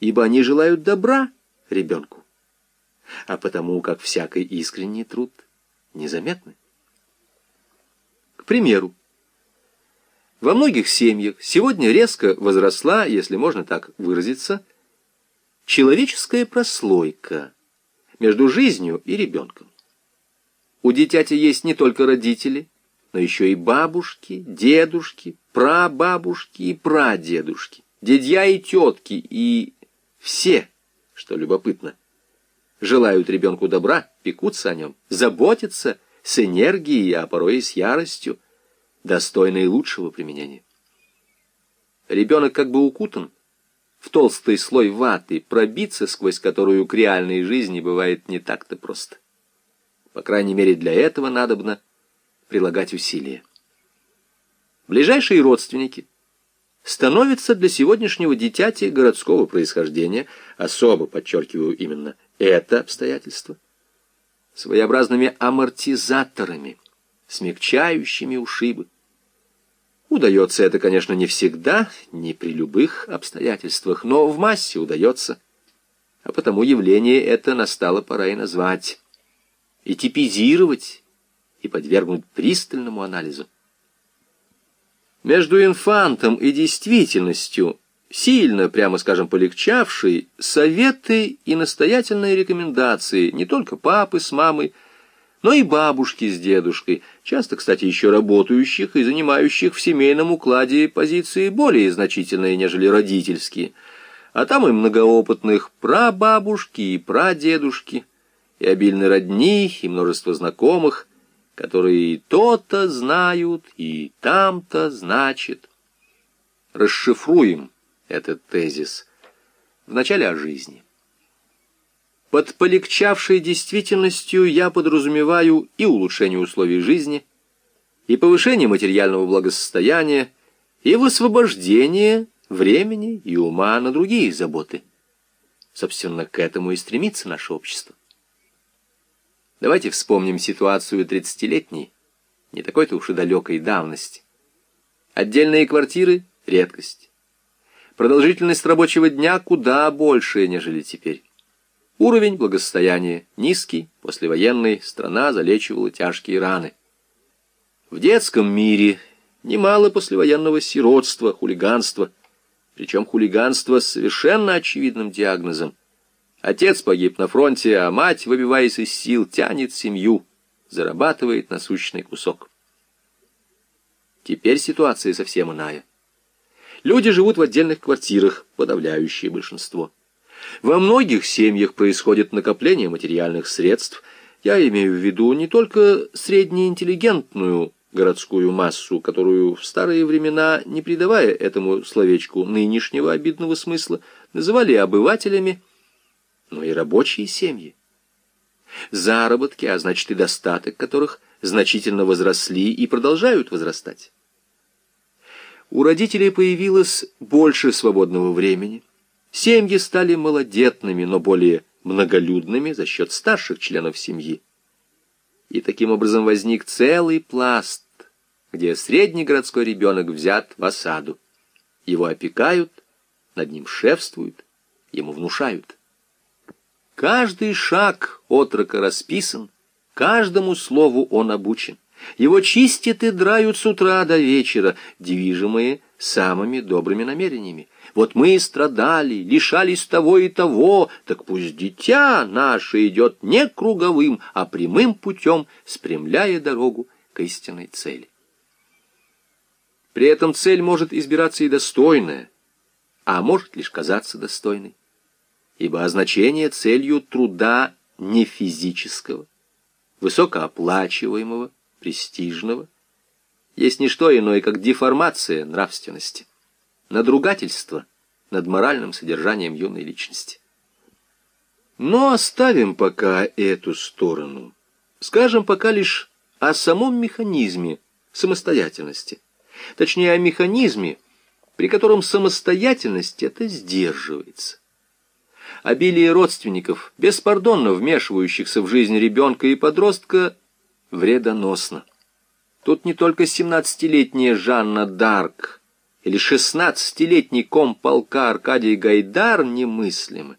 ибо они желают добра ребенку, а потому как всякий искренний труд незаметны. К примеру, во многих семьях сегодня резко возросла, если можно так выразиться, человеческая прослойка между жизнью и ребенком. У дитяти есть не только родители, но еще и бабушки, дедушки, прабабушки и прадедушки, дядья и тетки, и все, что любопытно, желают ребенку добра, пекутся о нем, заботятся с энергией, а порой и с яростью, достойной лучшего применения. Ребенок как бы укутан в толстый слой ваты, пробиться сквозь которую к реальной жизни бывает не так-то просто. По крайней мере, для этого надобно прилагать усилия. Ближайшие родственники становятся для сегодняшнего дитяти городского происхождения, особо подчеркиваю именно это обстоятельство, своеобразными амортизаторами, смягчающими ушибы. Удается это, конечно, не всегда, не при любых обстоятельствах, но в массе удается. А потому явление это настало пора и назвать, и типизировать, и подвергнуть пристальному анализу. Между инфантом и действительностью, сильно, прямо скажем, полегчавшей, советы и настоятельные рекомендации не только папы с мамой, но и бабушки с дедушкой, часто, кстати, еще работающих и занимающих в семейном укладе позиции более значительные, нежели родительские, а там и многоопытных прабабушки и прадедушки, и обильно родни, и множество знакомых, которые и то-то знают, и там-то значит. Расшифруем этот тезис. Вначале о жизни. Под полегчавшей действительностью я подразумеваю и улучшение условий жизни, и повышение материального благосостояния, и высвобождение времени и ума на другие заботы. Собственно, к этому и стремится наше общество. Давайте вспомним ситуацию тридцатилетней, не такой-то уж и далекой давности. Отдельные квартиры — редкость. Продолжительность рабочего дня куда большая, нежели теперь. Уровень благосостояния низкий, послевоенный, страна залечивала тяжкие раны. В детском мире немало послевоенного сиротства, хулиганства, причем хулиганство с совершенно очевидным диагнозом. Отец погиб на фронте, а мать, выбиваясь из сил, тянет семью, зарабатывает насущный кусок. Теперь ситуация совсем иная. Люди живут в отдельных квартирах, подавляющее большинство. Во многих семьях происходит накопление материальных средств. Я имею в виду не только среднеинтеллигентную городскую массу, которую в старые времена, не придавая этому словечку нынешнего обидного смысла, называли обывателями, но и рабочие семьи. Заработки, а значит и достаток которых значительно возросли и продолжают возрастать. У родителей появилось больше свободного времени. Семьи стали малодетными, но более многолюдными за счет старших членов семьи. И таким образом возник целый пласт, где средний городской ребенок взят в осаду. Его опекают, над ним шефствуют, ему внушают. Каждый шаг отрока расписан, каждому слову он обучен. Его чистят и драют с утра до вечера, движимые самыми добрыми намерениями. Вот мы и страдали, лишались того и того, так пусть дитя наше идет не круговым, а прямым путем, спрямляя дорогу к истинной цели. При этом цель может избираться и достойная, а может лишь казаться достойной ибо означение целью труда не физического, высокооплачиваемого, престижного, есть не что иное, как деформация нравственности, надругательство над моральным содержанием юной личности. Но оставим пока эту сторону. Скажем пока лишь о самом механизме самостоятельности. Точнее, о механизме, при котором самостоятельность это сдерживается обилие родственников, беспардонно вмешивающихся в жизнь ребенка и подростка, вредоносно. Тут не только семнадцатилетняя Жанна Дарк или шестнадцатилетний комполка Аркадий Гайдар немыслимы.